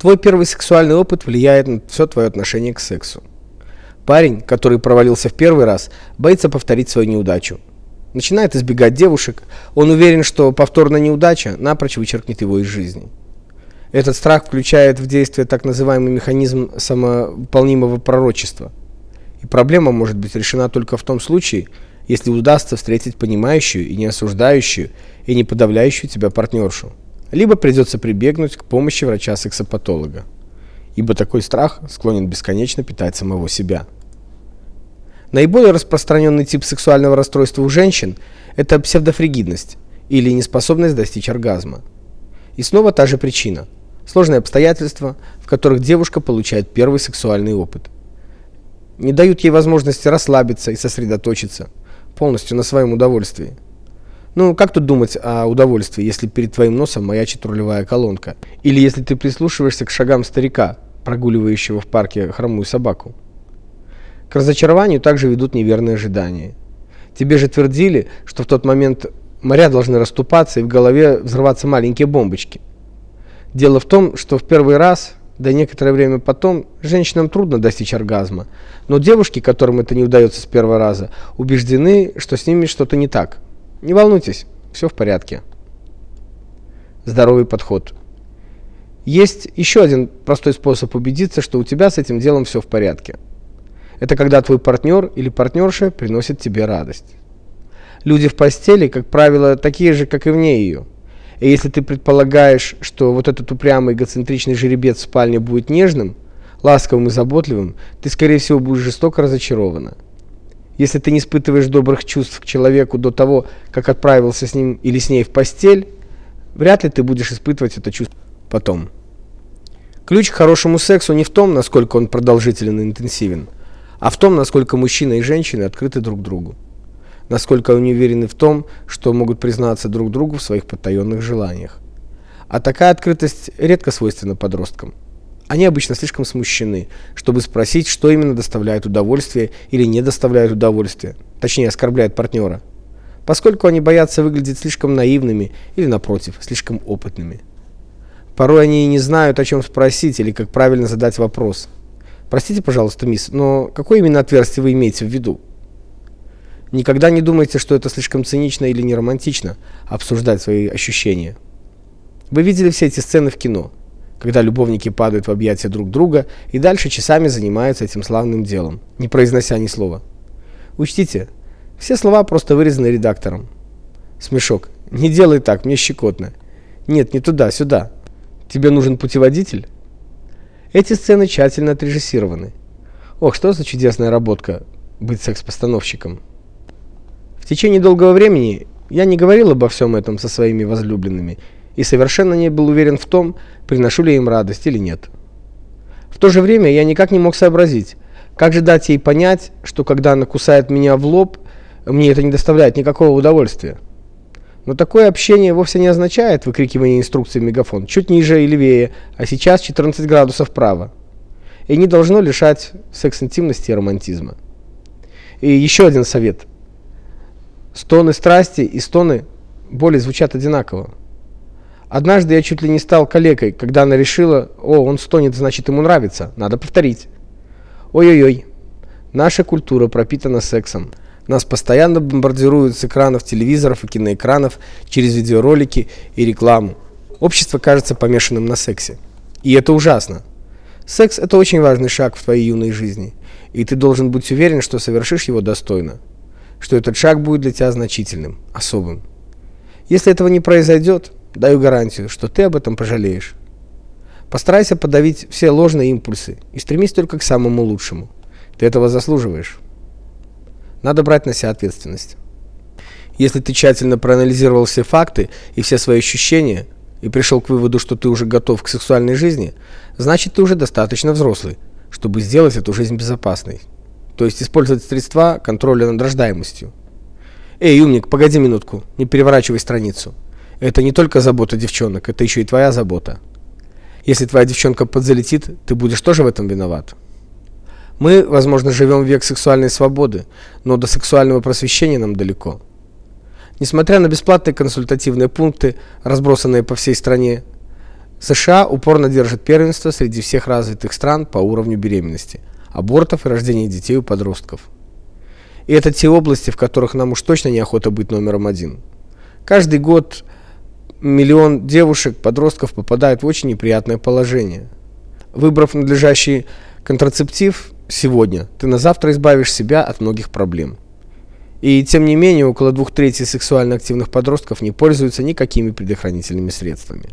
Твой первый сексуальный опыт влияет на все твое отношение к сексу. Парень, который провалился в первый раз, боится повторить свою неудачу. Начинает избегать девушек. Он уверен, что повторная неудача напрочь вычеркнет его из жизни. Этот страх включает в действие так называемый механизм самовыполнимого пророчества. И проблема может быть решена только в том случае, если удастся встретить понимающую и не осуждающую, и не подавляющую тебя партнершу. Либо придется прибегнуть к помощи врача-сексопатолога. Ибо такой страх склонен бесконечно питать самого себя. Наиболее распространенный тип сексуального расстройства у женщин это псевдофригидность или неспособность достичь оргазма. И снова та же причина сложные обстоятельства, в которых девушка получает первый сексуальный опыт. Не дают ей возможности расслабиться и сосредоточиться полностью на своем удовольствии. Ну, как тут думать о удовольствии, если перед твоим носом маячит рулевая колонка? Или если ты прислушиваешься к шагам старика, прогуливающего в парке хромую собаку? К разочарованию также ведут неверные ожидания. Тебе же твердили, что в тот момент моря должны расступаться и в голове взрываться маленькие бомбочки. Дело в том, что в первый раз, да некоторое время потом, женщинам трудно достичь оргазма. Но девушки, которым это не удается с первого раза, убеждены, что с ними что-то не так. Не волнуйтесь, все в порядке. Здоровый подход. Есть еще один простой способ убедиться, что у тебя с этим делом все в порядке. Это когда твой партнер или партнерша приносит тебе радость. Люди в постели, как правило, такие же, как и вне ее. И если ты предполагаешь, что вот этот упрямый эгоцентричный жеребец в спальне будет нежным, ласковым и заботливым, ты скорее всего будешь жестоко разочарована. Если ты не испытываешь добрых чувств к человеку до того, как отправился с ним или с ней в постель, вряд ли ты будешь испытывать это чувство потом. Ключ к хорошему сексу не в том, насколько он продолжителен и интенсивен, а в том, насколько мужчина и женщина открыты друг другу. Насколько они уверены в том, что могут признаться друг другу в своих потаенных желаниях. А такая открытость редко свойственна подросткам. Они обычно слишком смущены, чтобы спросить, что именно доставляет удовольствие или не доставляет удовольствия, точнее оскорбляет партнера. Поскольку они боятся выглядеть слишком наивными или напротив, слишком опытными. Порой они и не знают, о чем спросить или как правильно задать вопрос. Простите, пожалуйста, мисс, но какое именно отверстие вы имеете в виду? Никогда не думайте, что это слишком цинично или не романтично обсуждать свои ощущения. Вы видели все эти сцены в кино, когда любовники падают в объятия друг друга и дальше часами занимаются этим славным делом, не произнося ни слова. Учтите, все слова просто вырезаны редактором. Смешок. Не делай так, мне щекотно. Нет, не туда, сюда. Тебе нужен путеводитель? Эти сцены тщательно отрежиссированы. Ох, что за чудесная работка быть секс-постановщиком. В течение долгого времени я не говорил обо всем этом со своими возлюбленными и совершенно не был уверен в том, приношу ли им радость или нет. В то же время я никак не мог сообразить, как же дать ей понять, что когда она кусает меня в лоб, мне это не доставляет никакого удовольствия. Но такое общение вовсе не означает выкрикивание инструкций в мегафон чуть ниже и левее, а сейчас 14 градусов вправо. И не должно лишать секс-интимности и романтизма. И еще один совет. Стоны страсти и стоны боли звучат одинаково. Однажды я чуть ли не стал калекой, когда она решила, о, он стонет, значит ему нравится, надо повторить. Ой-ой-ой, наша культура пропитана сексом. Нас постоянно бомбардируют с экранов телевизоров и киноэкранов через видеоролики и рекламу. Общество кажется помешанным на сексе. И это ужасно. Секс это очень важный шаг в твоей юной жизни, и ты должен быть уверен, что совершишь его достойно, что этот шаг будет для тебя значительным, особым. Если этого не произойдет, даю гарантию, что ты об этом пожалеешь. Постарайся подавить все ложные импульсы и стремись только к самому лучшему. Ты этого заслуживаешь. Надо брать на себя ответственность. Если ты тщательно проанализировал все факты и все свои ощущения и пришел к выводу, что ты уже готов к сексуальной жизни, значит, ты уже достаточно взрослый, чтобы сделать эту жизнь безопасной. То есть использовать средства контроля над рождаемостью. Эй, умник, погоди минутку, не переворачивай страницу. Это не только забота девчонок, это еще и твоя забота. Если твоя девчонка подзалетит, ты будешь тоже в этом виноват. Мы, возможно, живем в век сексуальной свободы, но до сексуального просвещения нам далеко. Несмотря на бесплатные консультативные пункты, разбросанные по всей стране, США упорно держит первенство среди всех развитых стран по уровню беременности, абортов и рождения детей у подростков. И это те области, в которых нам уж точно неохота быть номером один. Каждый год миллион девушек, подростков попадают в очень неприятное положение. Выбрав надлежащий контрацептив сегодня, ты на завтра избавишь себя от многих проблем. И тем не менее, около двух третей сексуально активных подростков не пользуются никакими предохранительными средствами.